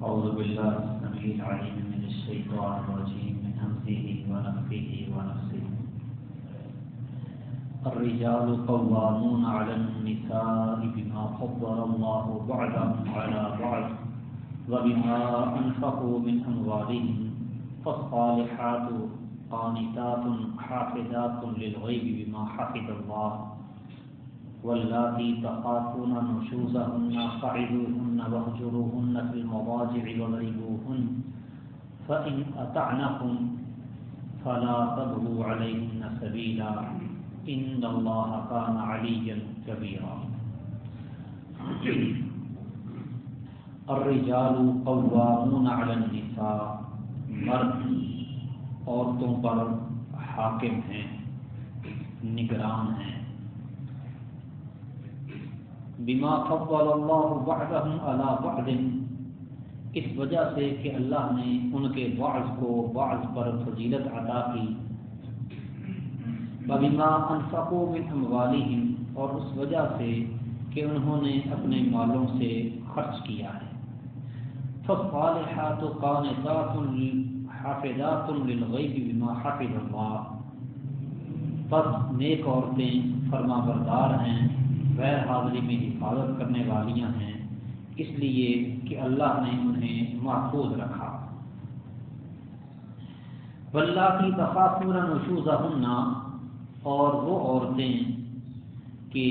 أعوذ بالله السميع العليم من الشيطان الرجيم، من همزه ونفخه ونفسه. الرجال قوامون على النساء بما فضل الله بعضهم على بعض، وبما أنفقوا من أموالهم. فالصالحات قانتات حافظات للغيب بما حفظ الله، واللاتي تخافون نشوزهن فعظوهن واهجروهن في المضاجع واضربوهن فإن أطعنكم فلا تبغوا عليهن سبيلا إن الله كان عليا كبيرا الرجال قوامون على النساء مرد عورتوں پر حاکم ہیں، نگران ہیں۔ بما فضل اللہ بعضهم على بعض اس وجہ سے کہ اللہ نے ان کے بعض کو بعض پر فضیلت عطا کی۔ بما انفقوا من اموالهم اور اس وجہ سے کہ انہوں نے اپنے مالوں سے خرچ کیا ہے۔ فالصالحات قانتات حافظات للغیب بما حفظ اللہ۔ پس نیک عورتیں فرما بردار ہیں۔ غیر حاضری میں حفاظت کرنے والیاں ہیں، اس لیے کہ اللہ نے انہیں محفوظ رکھا۔ واللہ کی تخافون نشوزہن اور وہ عورتیں کہ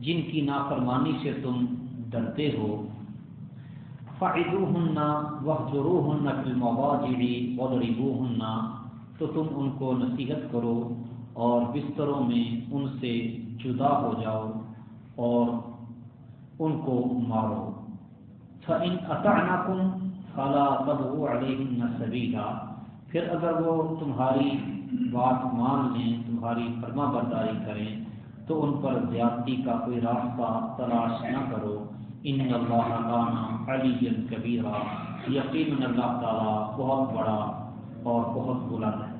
جن کی نافرمانی سے تم ڈرتے ہو فعدوہن وحجروہن فی المضاجع وضربوہن تو تم ان کو نصیحت کرو اور بستروں میں ان سے جدا ہو جاؤ اور ان کو مارو۔ فَإِنْ أَطَعْنَكُمْ فَلَا تَبْغُوا عَلَيْهِنَّ سَبِيلًا۔ پھر اگر وہ تمہاری بات مان لیں، تمہاری فرما برداری کریں، تو ان پر زیادتی کا کوئی راستہ تلاش نہ کرو۔ ان اللہ کان علی کبیرہ یقین اللہ تعالیٰ بہت بڑا اور بہت بلند ہے۔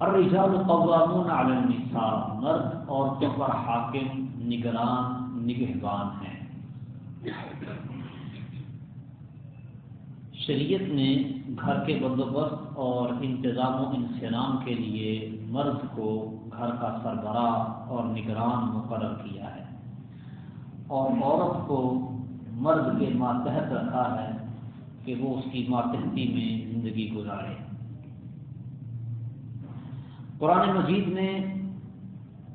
الرجال قوامون علی النساء، مرد عورتوں پر حاکم، نگران، نگہبان ہیں۔ شریعت نے گھر کے بندوبست اور انتظام و انسلام کے لیے مرد کو گھر کا سربراہ اور نگران مقرر کیا ہے۔ اور عورت کو مرد کے ماتحت رکھا ہے کہ وہ اس کی ماتحتی میں زندگی گزارے۔ قرآن مجید نے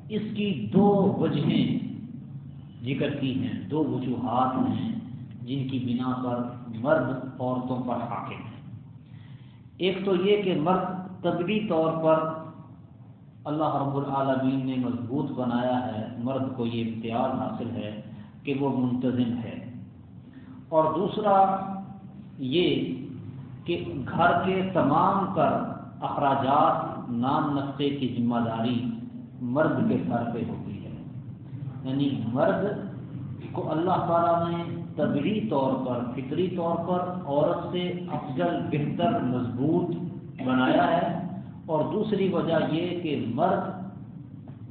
اس کی دو وجہیں ذکر کی ہیں، دو وجوہات ہیں جن کی بنا پر مرد عورتوں پر حاکم ہے ایک تو یہ کہ مرد طبی طور پر اللہ رب العالمین نے مضبوط بنایا ہے، مرد کو یہ امتیاز حاصل ہے کہ وہ منتظم ہے۔ اور دوسرا یہ کہ گھر کے تمام تر اخراجات نام نقطے کی ذمہ داری مرد کے سر پہ ہوتی ہے۔ یعنی مرد کو اللہ تعالیٰ نے طبعی طور پر، فطری طور پر عورت سے افضل، بہتر، مضبوط بنایا ہے۔ اور دوسری وجہ یہ کہ مرد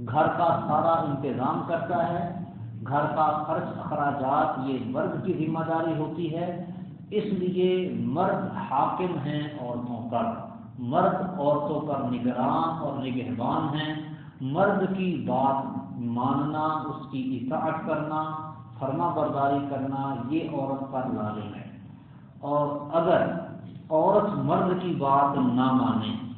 گھر کا سارا انتظام کرتا ہے، گھر کا خرچ، اخراجات، یہ مرد کی ذمہ داری ہوتی ہے۔ اس لیے مرد حاکم ہیں عورتوں پر مرد عورتوں پر نگران اور نگہبان ہیں۔ مرد کی بات ماننا، اس کی اطاعت کرنا، فرما برداری کرنا، یہ عورت پر لازم ہے۔ اور اگر عورت مرد کی بات نہ مانے،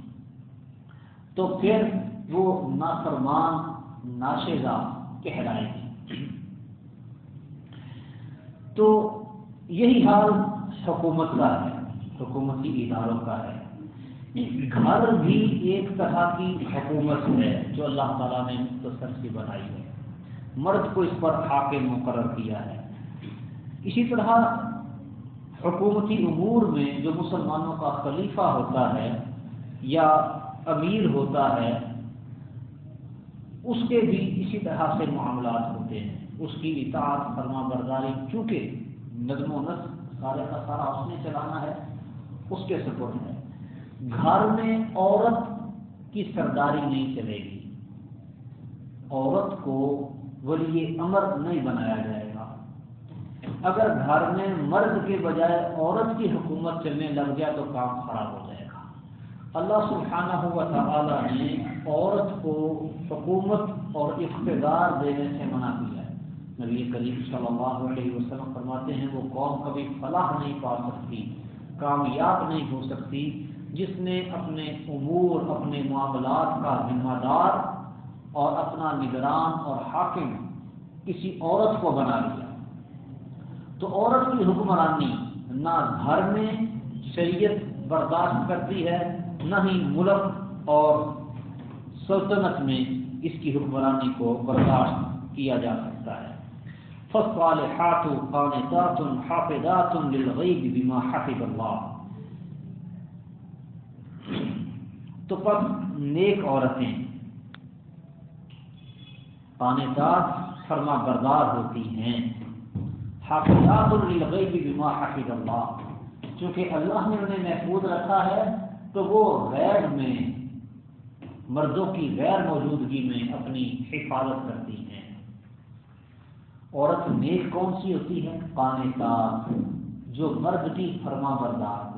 تو پھر وہ نافرمان، ناشیزہ کہلائے گی۔ تو یہی حال حکومت کا ہے حکومتی اداروں کا ہے۔ گھر بھی ایک طرح کی حکومت ہے جو اللہ تعالیٰ نے مختصر سے بنائی ہے۔ مرد کو اس پر حاکم مقرر کیا ہے۔ اسی طرح حکومتی امور میں جو مسلمانوں کا خلیفہ ہوتا ہے یا امیر ہوتا ہے، اس کے بھی اسی طرح سے معاملات ہوتے ہیں۔ اس کی اطاعت، فرما برداری، چونکہ نظم و نسق سارے کا سارا اس نے چلانا ہے، اس کے سپورٹ ہے۔ گھر میں عورت کی سرداری نہیں چلے گی۔ عورت کو ولی امر نہیں بنایا جائے گا۔ اگر گھر میں مرد کے بجائے عورت کی حکومت چلنے لگ جائے تو کام خراب ہو جائے گا۔ اللہ سبحانہ ہوا تعالیٰ نے عورت کو حکومت اور اقتدار دینے سے منع کیا ہے۔ نبی کریم صلی اللہ علیہ وسلم فرماتے ہیں، وہ قوم کبھی فلاح نہیں پا سکتی، کامیاب نہیں ہو سکتی جس نے اپنے امور، اپنے معاملات کا ذمہ دار اور اپنا نگران اور حاکم کسی عورت کو بنا لیا۔ تو عورت کی حکمرانی نہ گھر میں شریعت برداشت کرتی ہے، نہ ہی ملک اور سلطنت میں اس کی حکمرانی کو برداشت کیا جا سکتا ہے۔ فصالحات قانتات حافظات للغیب بما حفظ اللہ تو پس نیک عورتیں قانتات فرما بردار ہوتی ہیں۔ حافظات للغیب بما حفظ اللہ۔ چونکہ اللہ نے انہیں محفوظ رکھا ہے، تو وہ غیر میں، مردوں کی غیر موجودگی میں اپنی حفاظت کرتی ہیں۔ عورت نیک کون سی ہوتی ہے؟ پانے جو مرد کی فرما بردار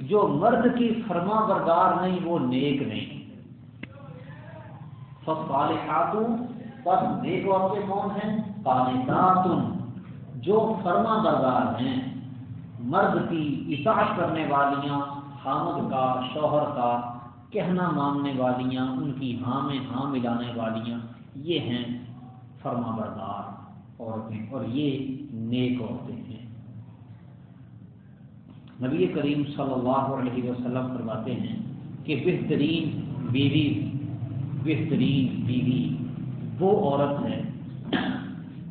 جو مرد کی فرما بردار نہیں، وہ نیک نہیں۔ سب پالے خاتون پر نیک عورتیں کون ہیں؟ پانے جو فرما بردار ہیں۔ مرد کی اطاعت کرنے والیاں حامد کا، شوہر کا، کہنا ماننے والیاں، ان کی ہاں میں ہاں ملانے والیاں، یہ ہیں فرما بردار عورتیں۔ اور یہ نیک عورتیں۔ ہیں نبی کریم صلی اللہ علیہ وسلم فرماتے ہیں کہ بہترین بیوی بہترین بیوی وہ عورت ہے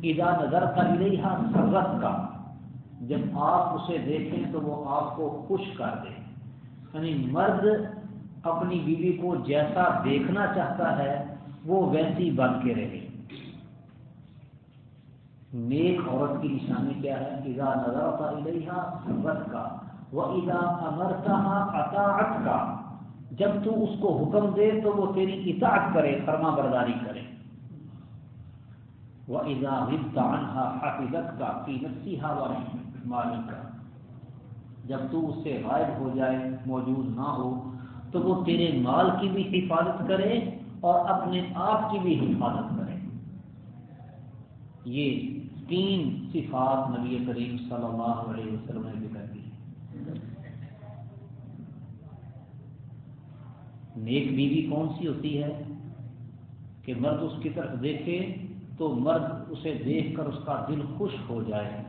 ادا نظر کا لہا سرت کا، جب آپ اسے دیکھیں تو وہ آپ کو خوش کر دے۔ یعنی مرد اپنی بیوی کو جیسا دیکھنا چاہتا ہے، وہ ویسی بن کے رہے۔ نیک عورت کی نشانی کیا ہے؟ اذا نظر کا۔ وہ ادا امرتا جب تو اس کو حکم دے تو وہ تیری اطاعت کرے، فرما برداری کرے۔ وہ ادا عنها حفظت کا قیمت ہا مالک کا جب تو اس سے غائب ہو جائے، موجود نہ ہو، تو وہ تیرے مال کی بھی حفاظت کرے اور اپنے آپ کی بھی حفاظت کرے۔ یہ تین صفات نبی کریم صلی اللہ علیہ وسلم نے ذکر کی نیک بیوی کون سی ہوتی ہے کہ مرد اس کی طرف دیکھے تو مرد اسے دیکھ کر اس کا دل خوش ہو جائے؟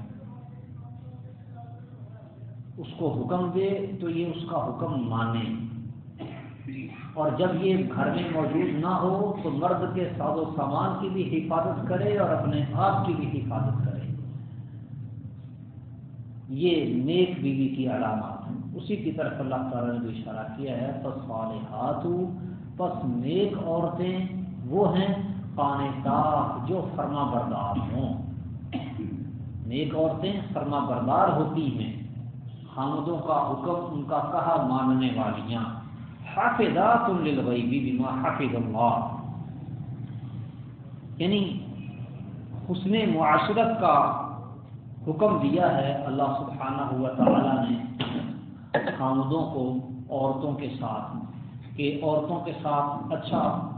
اس کو حکم دے تو یہ اس کا حکم مانے۔ اور جب یہ گھر میں موجود نہ ہو تو مرد کے ساز و سامان کی بھی حفاظت کرے اور اپنے آپ کی بھی حفاظت کرے۔ یہ نیک بیوی کی علامات اسی کی طرف اللہ تعالیٰ نے بھی اشارہ کیا ہے پس صالحات پس نیک عورتیں وہ ہیں پانے جو فرما بردار ہوں۔ نیک عورتیں فرما بردار ہوتی ہیں۔ حامدوں کا حکم ان کا کہا ماننے والیاں۔ حافظات للغیب بما حافظ اللہ یعنی حسن معاشرت کا حکم دیا ہے۔ اللہ سبحانہ ہوا تعالیٰ نے خامدوں کو عورتوں کے ساتھ کہ عورتوں کے ساتھ اچھا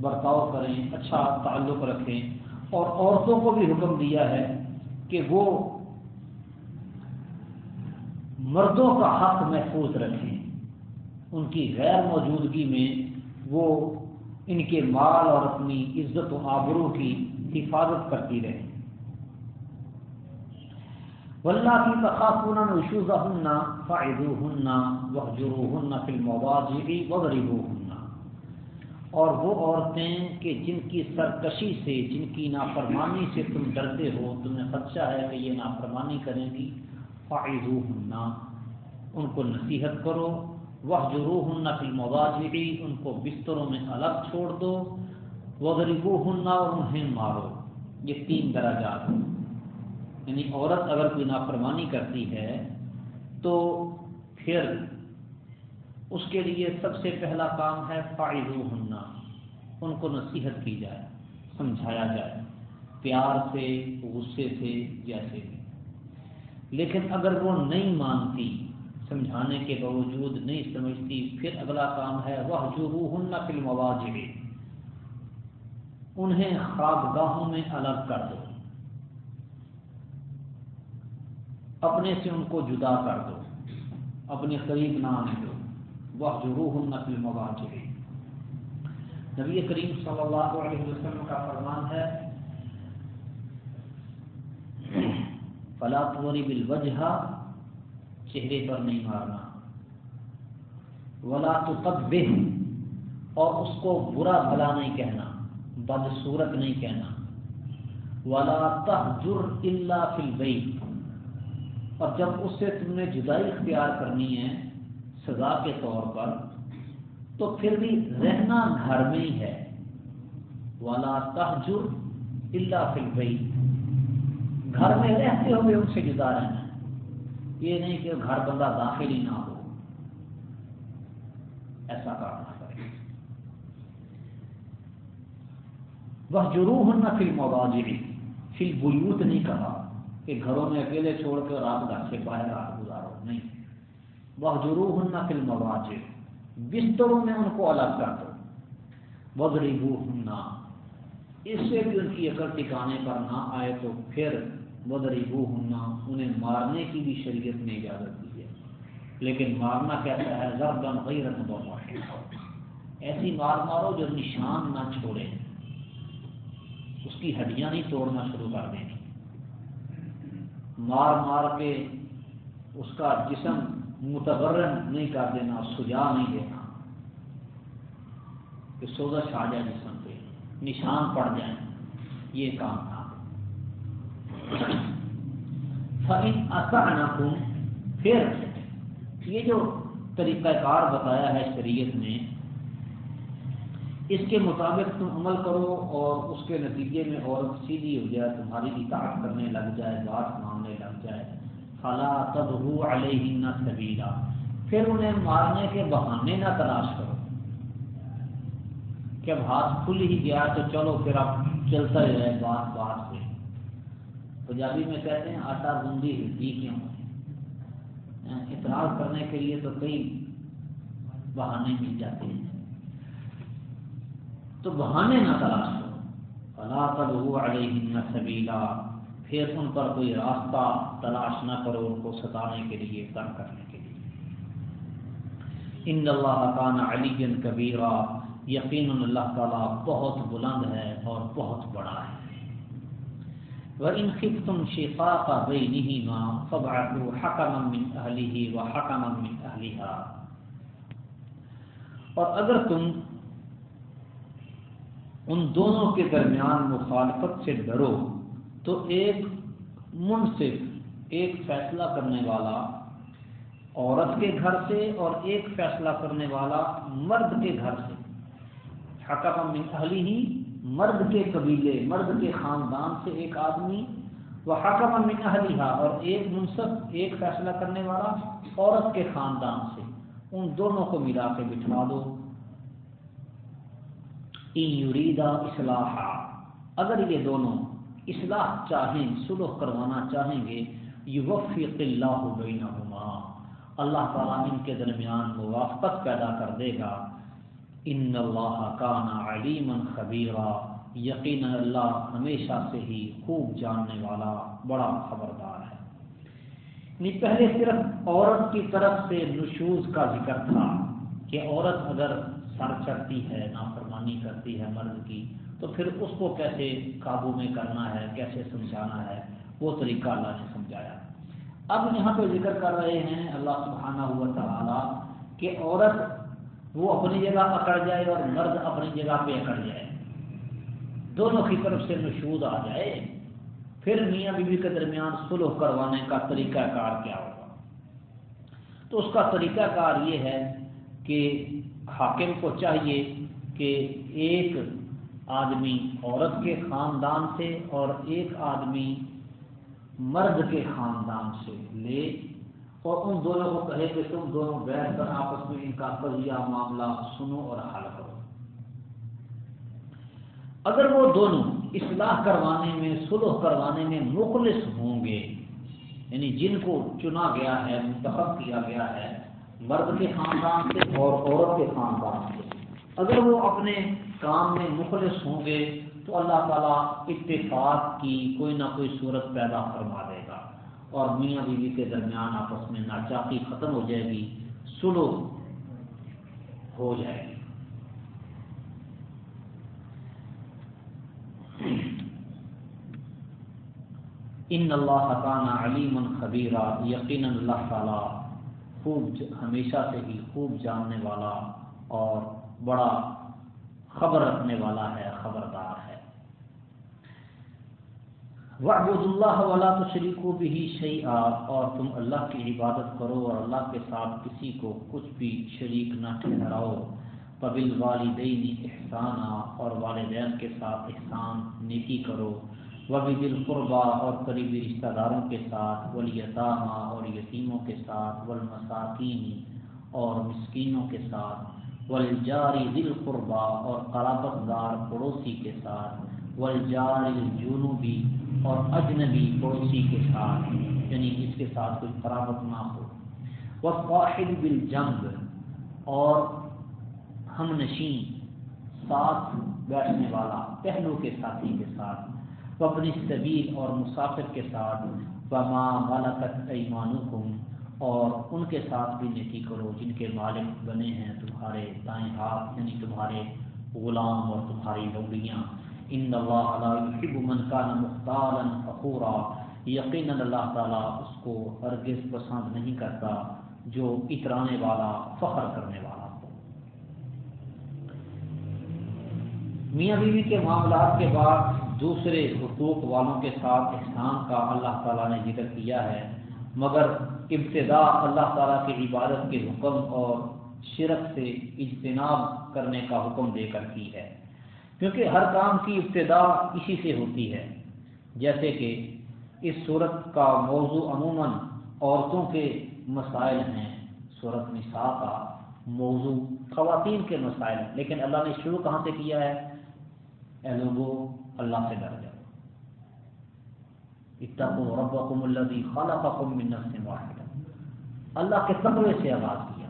برتاؤ کریں اچھا تعلق رکھیں۔ اور عورتوں کو بھی حکم دیا ہے کہ وہ مردوں کا حق محفوظ رکھیں۔ ان کی غیر موجودگی میں وہ ان کے مال اور اپنی عزت و آبروں کی حفاظت کرتی رہے ولہ کی تقاصون نشوزہ ہننا فائدو ہننا وحجرو ہننا فلم اور وہ عورتیں کہ جن کی سرکشی سے، جن کی نافرمانی سے تم ڈرتے ہو تمہیں خدشہ ہے کہ یہ نافرمانی کریں گی فائدو ہننا ان کو نصیحت کرو وہ جو روح فی ان کو بستروں میں الگ چھوڑ دو وہ غریبو ہننا اور انہیں مارو۔ یہ تین درجات یعنی عورت اگر کوئی نافرمانی کرتی ہے تو پھر اس کے لیے سب سے پہلا کام ہے فائدو ہننا ان کو نصیحت کی جائے، سمجھایا جائے، پیار سے، غصے سے، جیسے بھی۔ لیکن اگر وہ نہیں مانتی، سمجھانے کے باوجود نہیں سمجھتی، پھر اگلا کام ہے وہ جو روح فلم انہیں خوابگاہوں میں الگ کر دو۔ اپنے سے ان کو جدا کر دو، اپنے قریب نہ آنے دو۔ وہ جو روح فلم نبی کریم صلی اللہ علیہ وسلم کا فرمان ہے، فلا توری بالوجہ چہرے پر نہیں مارنا۔ ولا تو تب اور اس کو برا بھلا نہیں کہنا بد صورت نہیں کہنا۔ ولا تحجر الا فی البیت اور جب اس سے تم نے جدائی اختیار کرنی ہے سزا کے طور پر، تو پھر بھی رہنا گھر میں ہی ہے۔ والا تحجر اللہ فلبئی گھر میں رہتے ہوئے ان سے جدا رہنا۔ یہ نہیں کہ گھر بندہ داخل ہی نہ ہو۔ ایسا کرنا پڑے وہ جروح نہ فلم واجبی فل بلوت نہیں کہا۔ کہ گھروں میں اکیلے چھوڑ کے رات گھر سے باہر رات گزارو، نہیں۔ وہ جروح نہ فلم بستروں میں ان کو الگ کر دو۔ بغری بو اس سے بھی ان کی عقل ٹکانے پر نہ آئے تو پھر بدری بو انہیں مارنے کی بھی شریعت نے اجازت دی ہے۔ لیکن مارنا کہتا ہے؟ ضرب غیرت بہت ایسی مار مارو جو نشان نہ چھوڑے۔ اس کی ہڈیاں نہیں توڑنا شروع کر دیں مار مار کے اس کا جسم متبرن نہیں کر دینا، سجا نہیں دینا۔ کہ سوزا چھا جائے جسم پہ، نشان پڑ جائیں۔ یہ کام تھا پھر یہ جو طریقہ کار بتایا ہے شریعت نے، اس کے مطابق تم عمل کرو اور اس کے نتیجے میں عورت سیدھی ہو جائے، تمہاری اطاعت کرنے لگ جائے بات جائے فلا تدہو علیہ سبیلا پھر انہیں مارنے کے بہانے نہ تلاش کرو۔ کہ اب ہاتھ کھل ہی گیا تو چلو پھر اب چلتا ہی رہے بات بات سے پنجابی میں کہتے ہیں، آٹا بندی ہلتی کیوں؟ ہاں، اعتراض کرنے کے لیے تو کئی بہانے مل جاتے ہیں۔ تو بہانے نہ تلاش کرو۔ فلا تدہو علیہ سبیلا پھر ان پر کوئی راستہ تلاش نہ کرو ان کو ستانے کے لیے، تنگ کرنے کے لیے۔ ان اللہ کان علی کبیرہ یقین اللہ تعالیٰ بہت بلند ہے اور بہت بڑا ہے۔ وہ ان خف تم شفا کا بے نہیں ماں سب حکم اہلی و حکم اہلیہ اور اگر تم ان دونوں کے درمیان مخالفت سے ڈرو، تو ایک منصف ایک فیصلہ کرنے والا، عورت کے گھر سے اور ایک فیصلہ کرنے والا مرد کے گھر سے۔ حکم من اہلی ہی مرد کے قبیلے، مرد کے خاندان سے ایک آدمی۔ وہ حکم من اہلیہ اور ایک منصف، ایک فیصلہ کرنے والا عورت کے خاندان سے۔ ان دونوں کو ملا کے بٹھا دو۔ یریدا اصلاح اگر یہ دونوں اصلاح چاہیں سلوح کروانا چاہیں گے یہ وفیق اللہ بینہما۔ اللہ تعالیٰ ان کے درمیان موافقت پیدا کر دے گا۔ ان اللہ کانا علیم خبیرہ یقین اللہ ہمیشہ سے ہی خوب جاننے والا بڑا خبردار ہے۔ یعنی پہلے صرف عورت کی طرف سے نشوز کا ذکر تھا کہ عورت اگر سر چڑھتی ہے، نافرمانی کرتی ہے مرد کی تو پھر اس کو کیسے قابو میں کرنا ہے، کیسے سمجھانا ہے؟ وہ طریقہ اللہ سے سمجھایا۔ اب یہاں پہ ذکر کر رہے ہیں اللہ سبحانہ ہوا تعالیٰ کہ عورت وہ اپنی جگہ اکڑ جائے اور مرد اپنی جگہ پہ اکڑ جائے۔ دونوں کی طرف سے نشود آ جائے۔ پھر میاں بیوی کے درمیان سلوح کروانے کا طریقہ کار کیا ہوگا؟ تو اس کا طریقہ کار یہ ہے کہ حاکم کو چاہیے کہ ایک آدمی عورت کے خاندان سے اور ایک آدمی مرد کے خاندان سے لے اور ان دونوں کو کہے کہ تم دونوں بیٹھ کر آپس میں ان کا قضیہ معاملہ سنو اور حل کرو۔ اگر وہ دونوں اصلاح کروانے میں سلح کروانے میں مخلص ہوں گے یعنی جن کو چنا گیا ہے، منتخب کیا گیا ہے، مرد کے خاندان سے اور عورت کے خاندان سے اگر وہ اپنے کام میں مخلص ہوں گے، تو اللہ تعالیٰ اتفاق کی کوئی نہ کوئی صورت پیدا فرما دے گا۔ اور میاں بیوی کے درمیان آپس میں ناچاقی ختم ہو جائے گی سلو ہو جائے گی۔ ان اللہ تعالیٰ علیم خبیرہ یقین اللہ تعالیٰ خوب، ہمیشہ سے ہی خوب جاننے والا اور بڑا خبر رکھنے والا ہے، خبردار ہے۔ وعبد اللہ والا تو شریک بھی شعی اور تم اللہ کی عبادت کرو اور اللہ کے ساتھ کسی کو کچھ بھی شریک نہ ٹھہراؤ۔ قبل والدین احسانہ اور والدین کے ساتھ احسان نیکی کرو۔ وبی دل قربا اور قریبی رشتہ داروں کے ساتھ۔ ولیطامہ اور یتیموں کے ساتھ۔ والمساکین اور مسکینوں کے ساتھ۔ ولجاری دل قربا اور قرابت دار پڑوسی کے ساتھ ولجار الجنوبی اور اجنبی پڑوسی کے ساتھ یعنی اس کے ساتھ کوئی قرابت نہ ہو۔ وہ قاحد بل اور ہم نشین، ساتھ بیٹھنے والا، پہلو کے ساتھی کے ساتھ، وہ اپنی طویل اور مسافر کے ساتھ بما مالکت ایمانکم اور ان کے ساتھ بھی نیکی کرو، جن کے مالک بنے ہیں تمہارے دائیں ہاتھ یعنی تمہارے غلام اور تمہاری لوڑیاں ان اللہ علیہ من کا مختار فخورا۔ یقین اللہ تعالیٰ اس کو ہرگز پسند نہیں کرتا جو اترانے والا، فخر کرنے والا۔ ہو میاں بیوی کے معاملات کے بعد دوسرے حقوق والوں کے ساتھ احسان کا اللہ تعالیٰ نے ذکر کیا ہے۔ مگر ابتدا اللہ تعالیٰ کی عبادت کے حکم اور شرک سے اجتناب کرنے کا حکم دے کر کی ہے۔ کیونکہ ہر کام کی ابتدا اسی سے ہوتی ہے۔ جیسے کہ اس صورت کا موضوع عموماً عورتوں کے مسائل ہیں۔ صورت نساء کا موضوع خواتین کے مسائل، لیکن اللہ نے شروع کہاں سے کیا ہے؟ اے لوگوں اللہ سے ڈر جاؤ۔ اتقوا ربکم الذی خلقکم من نفس واحدہ اللہ کے تقوی سے آغاز کیا.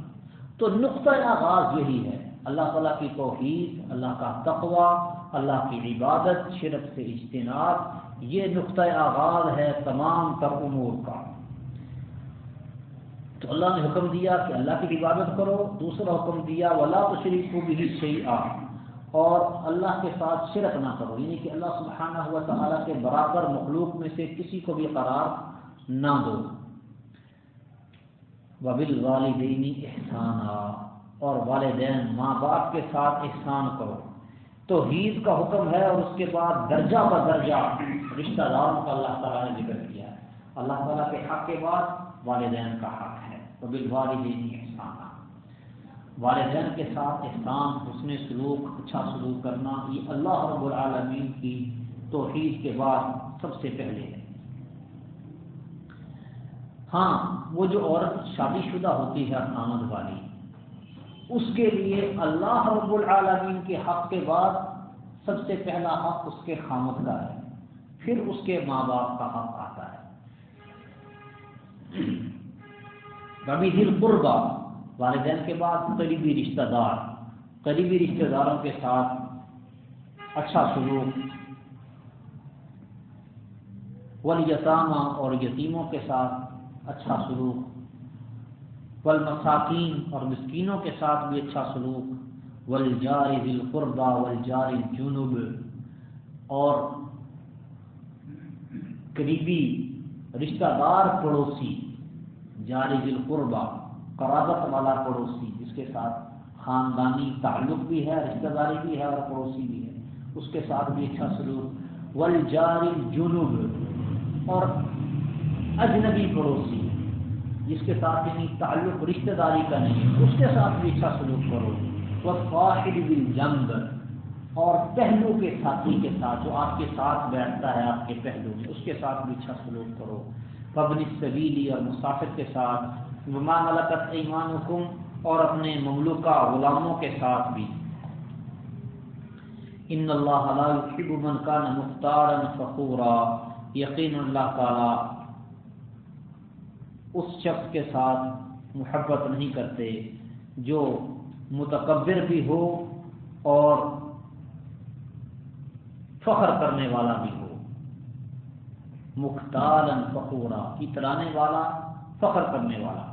تو نقطہ آغاز یہی ہے. اللہ تعالیٰ کی توحید، اللہ کا تقوی، اللہ کی عبادت، شرک سے اجتناب، یہ نقطۂ آغاز ہے تمام تر امور کا. تو اللہ نے حکم دیا کہ اللہ کی عبادت کرو، دوسرا حکم دیا، ولا تو شریف کو بھی صحیح اور اللہ کے ساتھ شرک نہ کرو یعنی کہ اللہ سبحانہ ہوا تعالیٰ کے برابر مخلوق میں سے کسی کو بھی قرار نہ دو۔ وبل والدینی احسان اور والدین ماں باپ کے ساتھ احسان کرو۔ تو عید کا حکم ہے اور اس کے بعد درجہ بدرجہ رشتہ داروں کا اللہ تعالیٰ نے ذکر کیا ہے۔ اللہ تعالیٰ کے حق کے بعد والدین کا حق ہے۔ وبل والدینی احسان والدین کے ساتھ احسان، حسن سلوک اچھا سلوک کرنا، یہ اللہ رب العالمین کی توحید کے بعد سب سے پہلے ہے۔ ہاں وہ جو عورت شادی شدہ ہوتی ہے آمد والی، اس کے لیے اللہ رب العالمین کے حق کے بعد سب سے پہلا حق اس کے خامد کا ہے۔ پھر اس کے ماں باپ کا حق آتا ہے۔ کبھی دل قربا والدین کے بعد قریبی رشتہ دار، قریبی رشتہ داروں کے ساتھ اچھا سلوک ولیطامہ اور یتیموں کے ساتھ اچھا سلوک، والمساکین اور مسکینوں کے ساتھ بھی اچھا سلوک ولجار دل قربا ولجار جنوب اور قریبی رشتہ دار پڑوسی جاری دل قربا قرابت والا پڑوسی، جس کے ساتھ خاندانی تعلق بھی ہے، رشتہ داری بھی ہے اور پڑوسی بھی ہے، اس کے ساتھ بھی اچھا سلوک۔ ولجار جنوب اور اجنبی پڑوسی، جس کے ساتھ یعنی تعلق رشتہ داری کا نہیں اس کے ساتھ بھی اچھا سلوک کرو۔ وہ فاحد بل جنگ اور پہلو کے ساتھی کے ساتھ، جو آپ کے ساتھ بیٹھتا ہے آپ کے پہلو میں، اس کے ساتھ بھی اچھا سلوک کرو۔ پبنی سبیلی اور مسافر کے ساتھ وما ملکت ایمانکم اور اپنے مملوکہ غلاموں کے ساتھ بھی۔ ان اللہ لا يحب من كان مختارا فخورا۔ یقین اللہ تعالی اس شخص کے ساتھ محبت نہیں کرتے جو متکبر بھی ہو اور فخر کرنے والا بھی ہو۔ مختال فخورا، اترانے والا، فخر کرنے والا۔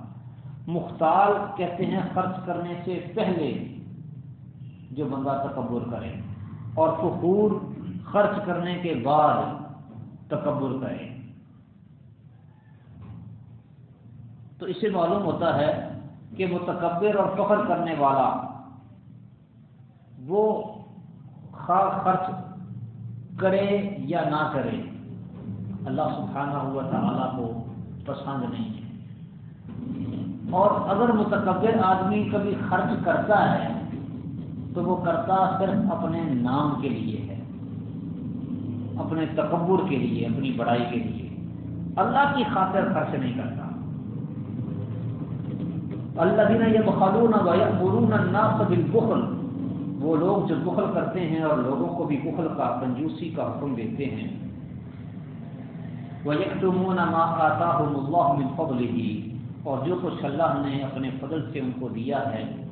مختال کہتے ہیں خرچ کرنے سے پہلے جو بندہ تکبر کرے اور فخور خرچ کرنے کے بعد تکبر کرے۔ تو اس سے معلوم ہوتا ہے کہ متکبر اور فخر کرنے والا وہ خرچ کرے یا نہ کرے، اللہ سبحانہ ہوا تعالیٰ کو پسند نہیں ہے۔ اور اگر متکبر آدمی کبھی خرچ کرتا ہے، تو وہ کرتا صرف اپنے نام کے لیے ہے، اپنے تکبر کے لیے، اپنی بڑائی کے لیے۔ اللہ کی خاطر خرچ نہیں کرتا۔ اللہ دن یہ بخالون مرون الناس بالبخل۔ وہ لوگ جو بخل کرتے ہیں اور لوگوں کو بھی بخل کا، کنجوسی کا حکم دیتے ہیں۔ وہ یکمون ما آتاہم اللہ من فضلہ اور جو کچھ اللہ نے اپنے فضل سے ان کو دیا ہے،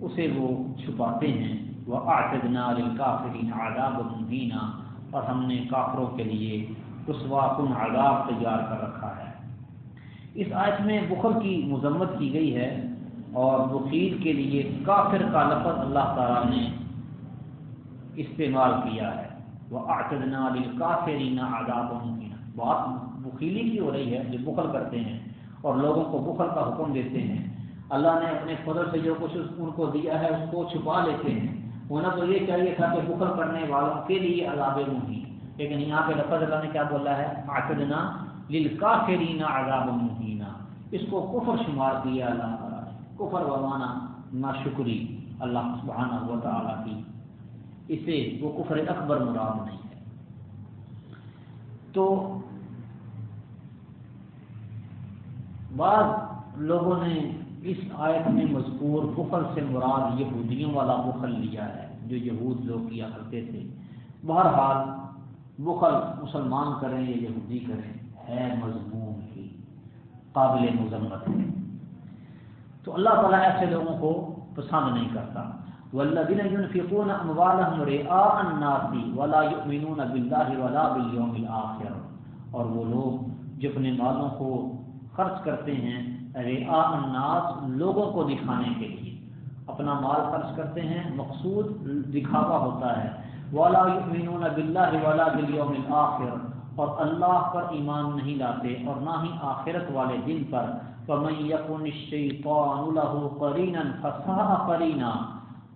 اسے وہ چھپاتے ہیں۔ وہ آتدنا للکافرین عذاب مبینہ اور ہم نے کافروں کے لیے رسوا کن عذاب تیار کر رکھا ہے۔ اس آیت میں بخل کی مذمت کی گئی ہے اور وکیل کے لیے کافر کا لفظ اللہ تعالیٰ نے استعمال کیا ہے۔ وہ آٹدنا علی کافرینہ آزاد بات وکیلی کی ہو رہی ہے، جو بخل کرتے ہیں۔ اور لوگوں کو بخل کا حکم دیتے ہیں۔ اللہ نے اپنے فضل سے جو کچھ ان کو دیا ہے، اس کو چھپا لیتے ہیں۔ ہونا تو یہ چاہیے تھا کہ بخل کرنے والوں کے لیے عذاب مہین لیکن یہاں پہ لفظ اللہ نے کیا بولا ہے؟ آٹدنا لل کافرینہ آزاد مہینہ اس کو کفر شمار کیا اللہ تعالیٰ کفر ومانا نا اللہ سبحانہ و تعالیٰ کی۔ اسے وہ کفر اکبر مراد نہیں ہے۔ تو بعض لوگوں نے اس آیت میں مذکور بخل سے مراد یہودیوں والا بخل لیا ہے، جو یہود لوگ کیا کرتے تھے۔ بہرحال بخل مسلمان کریں یا یہودی کریں، ہے مضمون کی قابل مذمت ہے۔ تو اللہ تعالیٰ ایسے لوگوں کو پسند نہیں کرتا۔ والذین ينفقون اموالهم رئاء الناس ولا يؤمنون بالله ولا باليوم الاخر اور وہ لوگ جو اپنے مالوں کو خرچ کرتے ہیں رئاء الناس لوگوں کو دکھانے کے لیے۔ اپنا مال خرچ کرتے ہیں، مقصود دکھاوا ہوتا ہے۔ ولا يؤمنون بالله ولا باليوم الاخر اور اللہ پر ایمان نہیں لاتے اور نہ ہی آخرت والے دن پر۔ فمن له فساء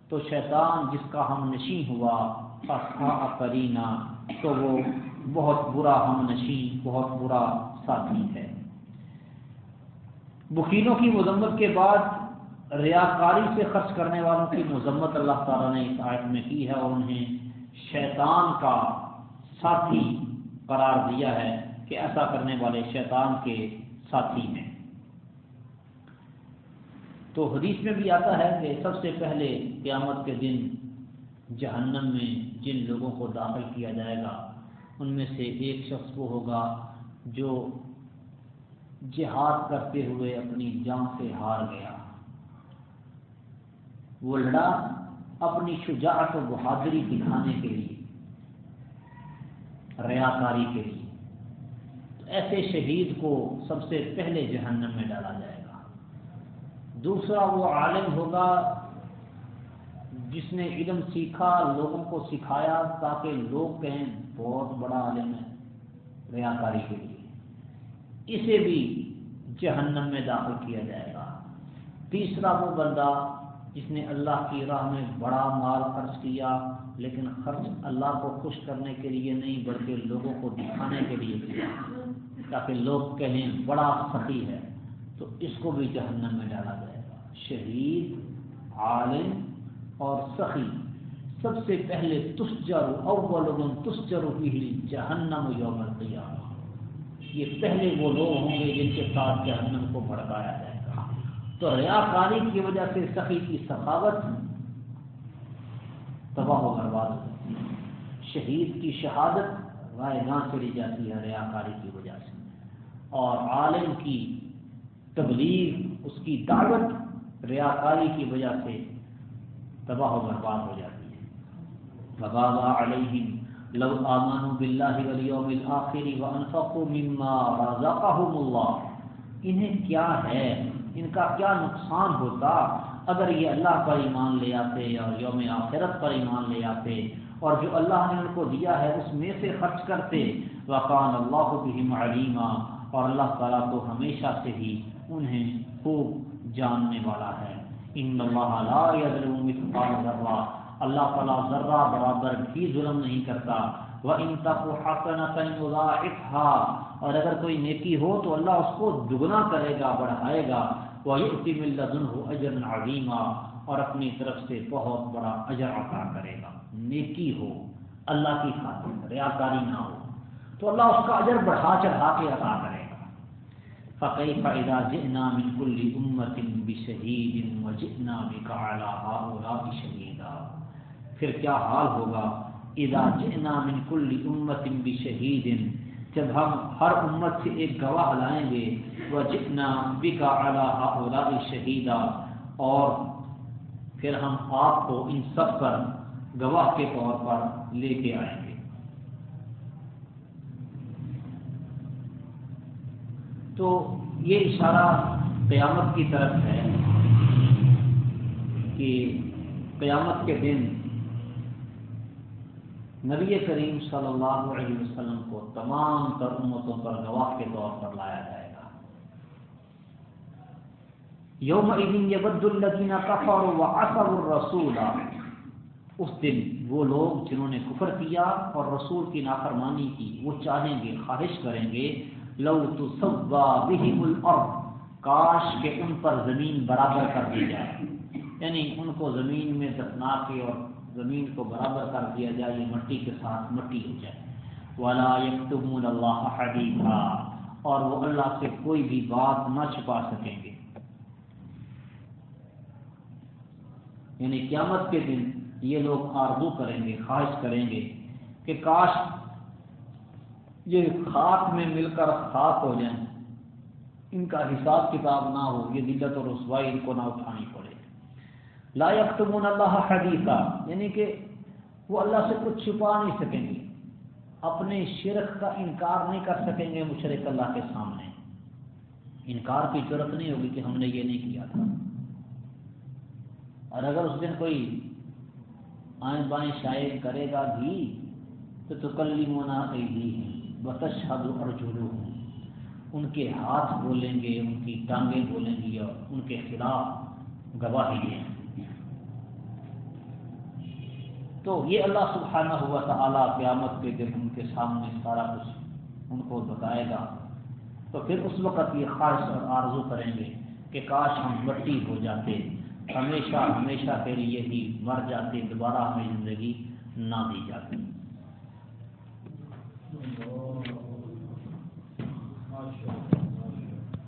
تو شیطان جس کا ہم نشین ہوا، فساء قرینا تو وہ بہت برا ہم نشین، بہت برا ساتھی ہے۔ بخیلوں کی مذمت کے بعد ریاکاری سے خرچ کرنے والوں کی مذمت اللہ تعالیٰ نے اس آیت میں کی ہے اور انہیں شیطان کا ساتھی قرار دیا ہے کہ ایسا کرنے والے شیطان کے ساتھی ہیں۔ تو حدیث میں بھی آتا ہے کہ سب سے پہلے قیامت کے دن جہنم میں جن لوگوں کو داخل کیا جائے گا، ان میں سے ایک شخص وہ ہوگا جو جہاد کرتے ہوئے اپنی جان سے ہار گیا۔ وہ لڑا اپنی شجاعت و بہادری دکھانے کے لیے، ریاکاری کے لیے۔ ایسے شہید کو سب سے پہلے جہنم میں ڈالا جائے گا۔ دوسرا وہ عالم ہوگا جس نے علم سیکھا، لوگوں کو سکھایا تاکہ لوگ کہیں بہت بڑا عالم ہے، ریاکاری کے لیے۔ اسے بھی جہنم میں داخل کیا جائے گا۔ تیسرا وہ بندہ جس نے اللہ کی راہ میں بڑا مال خرچ کیا، لیکن خرچ اللہ کو خوش کرنے کے لیے نہیں، بلکہ لوگوں کو دکھانے کے لیے کیا۔ تاکہ لوگ کہیں بڑا سخی ہے، تو اس کو بھی جہنم میں ڈالا جائے گا۔ شہید، عالم اور سخی۔ سب سے پہلے تسجر اول تسجر بھی جہنم یوم القیامہ۔ یہ پہلے وہ لوگ ہوں گے جن کے ساتھ جہنم کو بھڑکایا جائے گا۔ تو ریاکاری کی وجہ سے سخی کی سخاوت تباہ و برباد ہو جاتی ہے۔ شہید کی شہادت رائے گاں چلی جاتی ہے ریاکاری کی وجہ سے۔ اور عالم کی تبلیغ، اس کی دعوت ریاکاری کی وجہ سے تباہ و برباد ہو جاتی ہے۔ بابا علیہم لو آمانوا باللہ والیوم الآخر وانفقوا مما رزقهم اللہ، انہیں کیا ہے؟ ان کا کیا نقصان ہوتا؟ اگر یہ اللہ پر ایمان لے آتے اور یوم آخرت پر ایمان لے آتے اور جو اللہ نے ان کو دیا ہے اس میں سے خرچ کرتے وقان اللہ بہم علیما، اور اللہ تعالیٰ تو ہمیشہ سے ہی انہیں خوب جاننے والا ہے۔ ان اللہ لا یظلم ذرہ۔ اللہ تعالیٰ ذرہ برابر بھی ظلم نہیں کرتا۔ وہ ان تک اور اگر کوئی نیکی ہو تو اللہ اس کو دگنا کرے گا، بڑھائے گا۔ وہ ملزن ہو اجر عظیمہ اور اپنی طرف سے بہت بڑا اجر عطا کرے گا۔ نیکی ہو، اللہ کی خاطر ریاکاری نہ ہو، تو اللہ اس کا اجر بڑھا چڑھا کے عطا کرے گا۔ فقی فائدہ جنا من کل امت بشہید و جنا بکا بشہیدہ پھر کیا حال ہوگا؟ اذا جئنا من کل امت بشہید، جب ہم ہر امت سے ایک گواہ لائیں گے وہ جتنا بکا اعلیٰ شہیدا۔ اور پھر ہم آپ کو ان سب پر گواہ کے طور پر لے کے آئیں گے۔ تو یہ اشارہ قیامت کی طرف ہے کہ قیامت کے دن نبی کریم صلی اللہ علیہ وسلم کو تمام تر امتوں پر گواہ کے طور پر لایا جائے گا۔ یوم یبد الدین کفر و اصر الرسول۔ اس دن وہ لوگ جنہوں نے کفر کیا اور رسول کی نافرمانی کی، وہ چاہیں گے، خواہش کریں گے، لو تو سب کاش کے ان پر زمین برابر کر دی جائے۔ یعنی ان کو زمین میں دفنا کے اور زمین کو برابر کر دیا جائے، یہ مٹی کے ساتھ مٹی ہو جائے۔ ولا یکتمون اللہ حدیثا اور وہ اللہ سے کوئی بھی بات نہ چھپا سکیں گے۔ یعنی قیامت کے دن یہ لوگ آرزو کریں گے، خواہش کریں گے کہ کاش یہ خاک میں مل کر خاک ہو جائیں۔ ان کا حساب کتاب نہ ہو، یہ دلت اور رسوائی ان کو نہ اٹھانی پڑے۔ لا یکتمون اللہ حدیثہ یعنی کہ وہ اللہ سے کچھ چھپا نہیں سکیں گے۔ اپنے شرک کا انکار نہیں کر سکیں گے مشرق اللہ کے سامنے۔ انکار کی ضرورت نہیں ہوگی کہ ہم نے یہ نہیں کیا تھا۔ اور اگر اس دن کوئی آئیں بائیں شاعر کرے گا بھی، تو تکلی مونا بھی ہیں بتش حد اور جھولو ہوں ان کے ہاتھ بولیں گے، ان کی ٹانگیں بولیں گی اور ان کے خلاف گواہی دیں تو یہ اللہ سبحانہ ہوا تھا قیامت کے دن ان کے سامنے سارا کچھ ان کو بتائے گا۔ تو پھر اس وقت یہ خواہش اور آرزو کریں گے کہ کاش ہم مٹی ہو جاتے، ہمیشہ ہمیشہ کے لیے ہی مر جاتے، دوبارہ ہمیں زندگی نہ دی جاتی۔